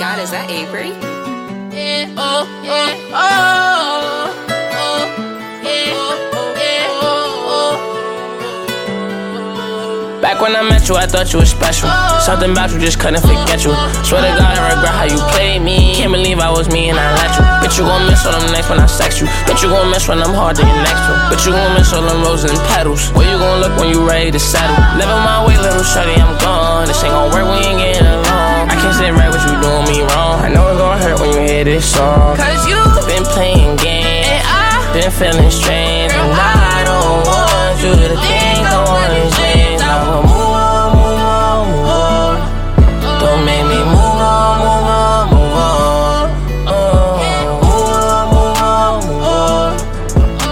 god, is that Avery? Yeah, oh, yeah, oh, oh, yeah, oh, oh yeah, oh, oh, Back when I met you, I thought you were special. Something about you just couldn't forget you. Swear to God, I regret how you played me. Can't believe I was me and I let you. Bitch, you gon' miss all them next when I sex you. Bitch, you gon' miss when I'm hard to get next to. Bitch, you gon' miss all them roses and petals. Where you gon' look when you ready to settle? Living my way, little shorty, I'm gone. This ain't gon' work, we ain't getting along. I can't sit you this song. Cause you Been playing games, and I been feeling strange, and I don't want you to think I wanna change. Now move on, move on, move on. Don't make me move on, move on, move on. Oh, move on, move on, move on.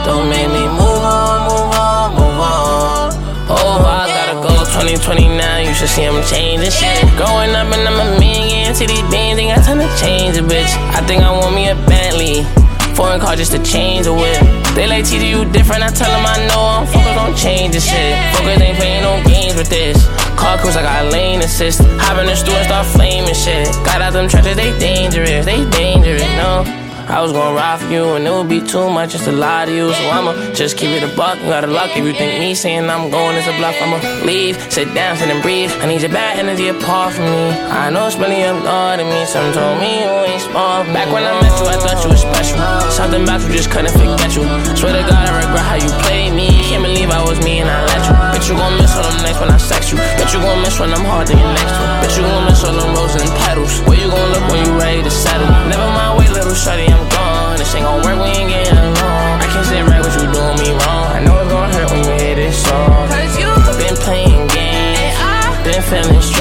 Don't make me move on, move on, move on. Oh, I gotta go 2020 now. You should see I'm changing shit. Growing up and I'm a million to these bands, ain't got time to change a bitch. I think I want me a Bentley. Foreign car just to change the whip. They like TD, you different. I tell them I know I'm focused on changing shit. Focus ain't playing no games with this. Car cruise, I got lane assist. Hop in the store and start flaming shit. Got out them trenches, they dangerous. They dangerous, no. I was gonna ride for you and it would be too much just to lie to you. So I'ma just keep it a buck. You gotta luck if you think me saying I'm going is a bluff. I'ma leave, sit down, sit and breathe. I need your bad energy apart from me. I know it's really up God in me. Some told me you ain't small. Back when I met you, I thought you was special. Something about you just couldn't forget you. Swear to God, I regret how you played me. Can't believe I was me and I let you. Bitch, you gon' miss all them nights when I sex you. Bitch, you gon' miss when I'm hard to get next to. Bitch, you gon' miss all them roses and petals. Where you gon' look when you ready to settle? Never mind, wait, little gone. This ain't gon' work, we ain't getting along. I can't sit right with you doing me wrong. I know it's gon' hurt when you hear this song. Cause you Been playing games, and I been feeling I